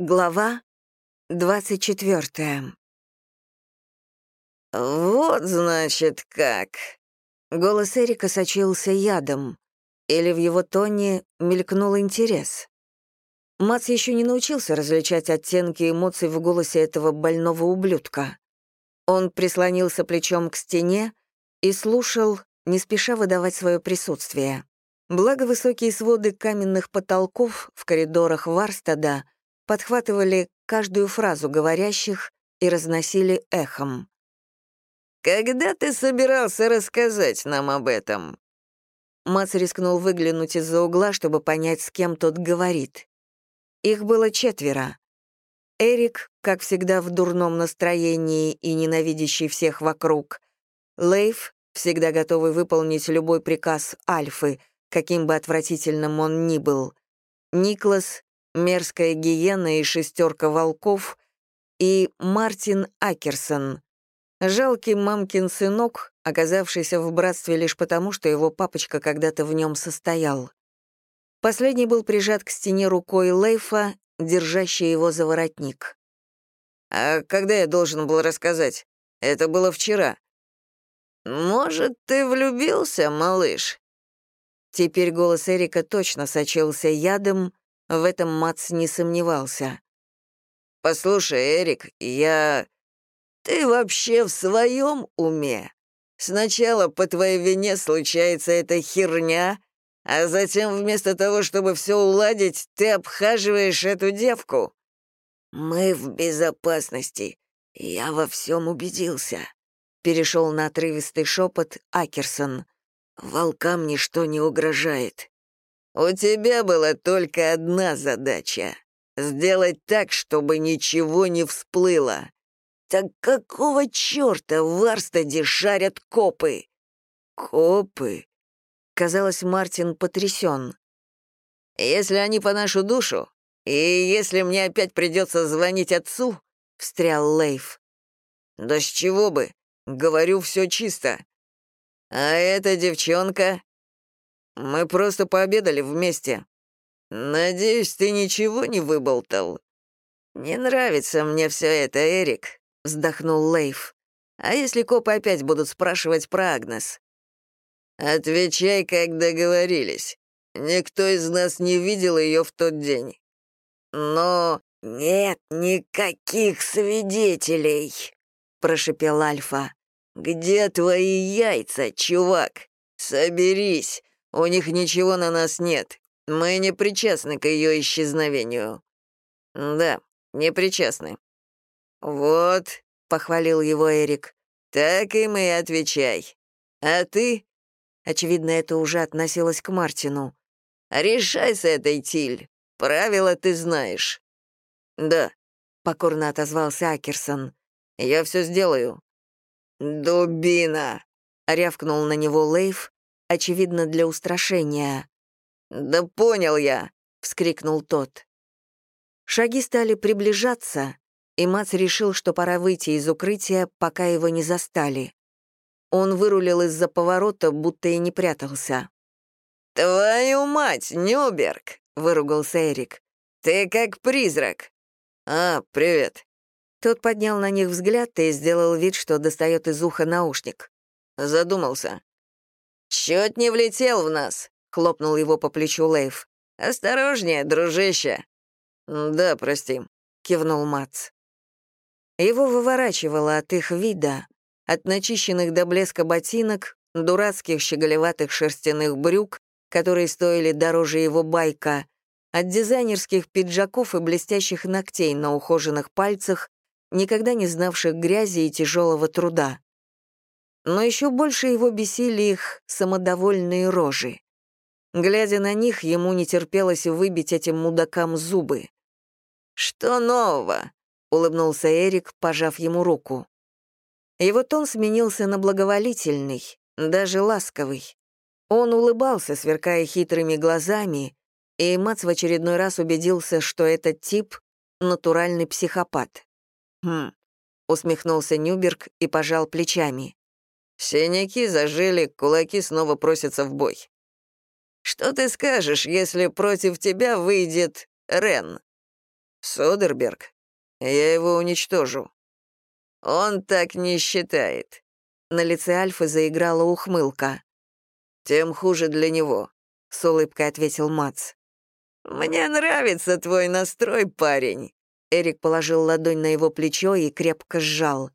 Глава 24 «Вот, значит, как!» Голос Эрика сочился ядом, или в его тоне мелькнул интерес. Мац еще не научился различать оттенки эмоций в голосе этого больного ублюдка. Он прислонился плечом к стене и слушал, не спеша выдавать свое присутствие. Благо высокие своды каменных потолков в коридорах Варстада — подхватывали каждую фразу говорящих и разносили эхом. «Когда ты собирался рассказать нам об этом?» Мац рискнул выглянуть из-за угла, чтобы понять, с кем тот говорит. Их было четверо. Эрик, как всегда в дурном настроении и ненавидящий всех вокруг. Лейф, всегда готовый выполнить любой приказ Альфы, каким бы отвратительным он ни был. Никлас, мерзкая гиена и шестерка волков, и Мартин Акерсон, жалкий мамкин сынок, оказавшийся в братстве лишь потому, что его папочка когда-то в нем состоял. Последний был прижат к стене рукой Лейфа, держащей его за воротник. «А когда я должен был рассказать? Это было вчера». «Может, ты влюбился, малыш?» Теперь голос Эрика точно сочился ядом, в этом Мац не сомневался. «Послушай, Эрик, я... Ты вообще в своем уме? Сначала по твоей вине случается эта херня, а затем вместо того, чтобы все уладить, ты обхаживаешь эту девку». «Мы в безопасности. Я во всем убедился», — перешел на отрывистый шепот Акерсон. «Волкам ничто не угрожает». У тебя была только одна задача — сделать так, чтобы ничего не всплыло. Так какого черта в Арстеде шарят копы? Копы? Казалось, Мартин потрясен. Если они по нашу душу, и если мне опять придется звонить отцу, — встрял Лейф. Да с чего бы? Говорю, все чисто. А эта девчонка мы просто пообедали вместе. Надеюсь, ты ничего не выболтал. Не нравится мне все это, Эрик, вздохнул Лейф. А если копы опять будут спрашивать про Агнес? Отвечай, как договорились. Никто из нас не видел ее в тот день. Но нет никаких свидетелей, прошепел Альфа. Где твои яйца, чувак? Соберись. У них ничего на нас нет. Мы не причастны к ее исчезновению». «Да, не причастны». «Вот», — похвалил его Эрик, — «так им и отвечай. А ты?» Очевидно, это уже относилось к Мартину. «Решай с этой, Тиль. Правила ты знаешь». «Да», — покорно отозвался Акерсон. «Я все сделаю». «Дубина!» — рявкнул на него Лейф, очевидно, для устрашения. «Да понял я!» — вскрикнул тот. Шаги стали приближаться, и Мац решил, что пора выйти из укрытия, пока его не застали. Он вырулил из-за поворота, будто и не прятался. «Твою мать, Нюберг!» — выругался Эрик. «Ты как призрак!» «А, привет!» Тот поднял на них взгляд и сделал вид, что достает из уха наушник. Задумался. «Чуть не влетел в нас», — хлопнул его по плечу Лейв. «Осторожнее, дружище». «Да, прости», — кивнул Мац. Его выворачивало от их вида, от начищенных до блеска ботинок, дурацких щеголеватых шерстяных брюк, которые стоили дороже его байка, от дизайнерских пиджаков и блестящих ногтей на ухоженных пальцах, никогда не знавших грязи и тяжелого труда но еще больше его бесили их самодовольные рожи. Глядя на них, ему не терпелось выбить этим мудакам зубы. «Что нового?» — улыбнулся Эрик, пожав ему руку. Его тон сменился на благоволительный, даже ласковый. Он улыбался, сверкая хитрыми глазами, и Мац в очередной раз убедился, что этот тип — натуральный психопат. «Хм», — усмехнулся Нюберг и пожал плечами. Синяки зажили, кулаки снова просятся в бой. Что ты скажешь, если против тебя выйдет Рен? Содерберг? Я его уничтожу». «Он так не считает». На лице Альфы заиграла ухмылка. «Тем хуже для него», — с улыбкой ответил Мац. «Мне нравится твой настрой, парень». Эрик положил ладонь на его плечо и крепко сжал.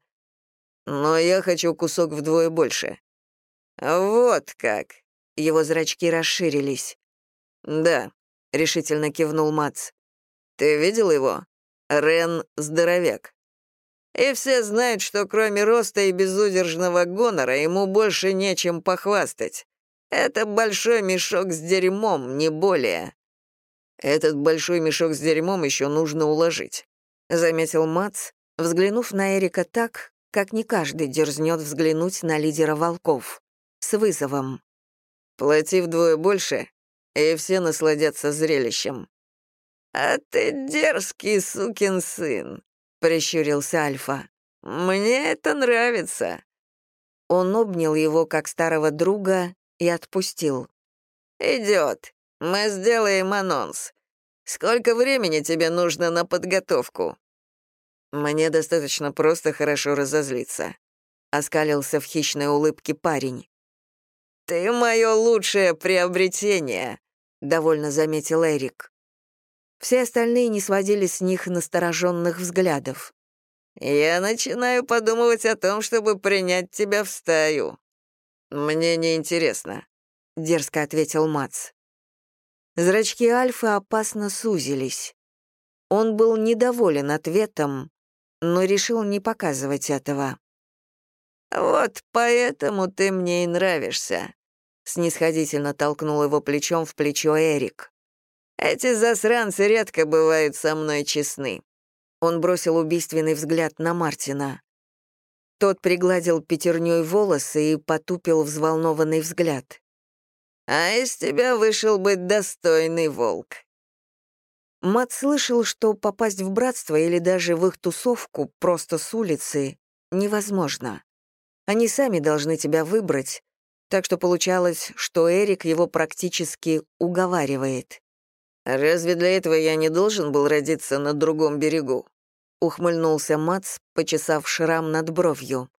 «Но я хочу кусок вдвое больше». «Вот как!» Его зрачки расширились. «Да», — решительно кивнул Мац. «Ты видел его? Рен — здоровяк. И все знают, что кроме роста и безудержного гонора ему больше нечем похвастать. Это большой мешок с дерьмом, не более. Этот большой мешок с дерьмом еще нужно уложить», — заметил Мац, взглянув на Эрика так, как не каждый дерзнет взглянуть на лидера волков, с вызовом. «Плати вдвое больше, и все насладятся зрелищем». «А ты дерзкий сукин сын», — прищурился Альфа. «Мне это нравится». Он обнял его как старого друга и отпустил. «Идет. Мы сделаем анонс. Сколько времени тебе нужно на подготовку?» «Мне достаточно просто хорошо разозлиться», — оскалился в хищной улыбке парень. «Ты мое лучшее приобретение», — довольно заметил Эрик. Все остальные не сводили с них настороженных взглядов. «Я начинаю подумывать о том, чтобы принять тебя в стаю». «Мне не интересно, дерзко ответил Мац. Зрачки Альфы опасно сузились. Он был недоволен ответом, но решил не показывать этого. «Вот поэтому ты мне и нравишься», — снисходительно толкнул его плечом в плечо Эрик. «Эти засранцы редко бывают со мной честны». Он бросил убийственный взгляд на Мартина. Тот пригладил пятерней волосы и потупил взволнованный взгляд. «А из тебя вышел бы достойный волк». Мат слышал, что попасть в братство или даже в их тусовку просто с улицы невозможно. Они сами должны тебя выбрать, так что получалось, что Эрик его практически уговаривает. «Разве для этого я не должен был родиться на другом берегу?» — ухмыльнулся Мац, почесав шрам над бровью.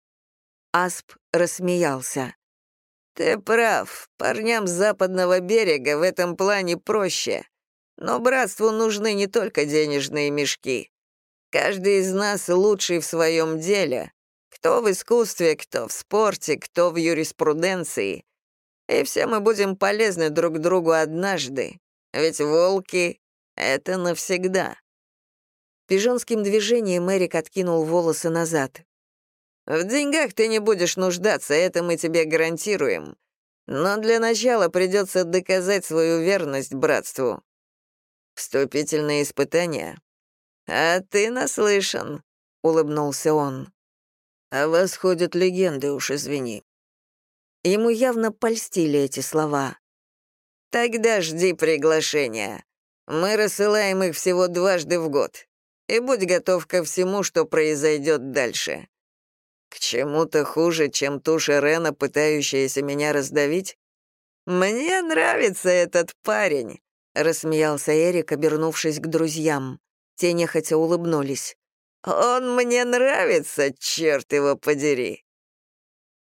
Асп рассмеялся. «Ты прав, парням с западного берега в этом плане проще. Но братству нужны не только денежные мешки. Каждый из нас лучший в своем деле, кто в искусстве, кто в спорте, кто в юриспруденции. И все мы будем полезны друг другу однажды, ведь волки — это навсегда». Пижонским движением Эрик откинул волосы назад. «В деньгах ты не будешь нуждаться, это мы тебе гарантируем. Но для начала придется доказать свою верность братству». «Вступительные испытания?» «А ты наслышан», — улыбнулся он. О вас ходят легенды, уж извини». Ему явно польстили эти слова. «Тогда жди приглашения. Мы рассылаем их всего дважды в год. И будь готов ко всему, что произойдет дальше. К чему-то хуже, чем туша Рена, пытающаяся меня раздавить? Мне нравится этот парень», — рассмеялся Эрик, обернувшись к друзьям. Те нехотя улыбнулись. «Он мне нравится, черт его подери!»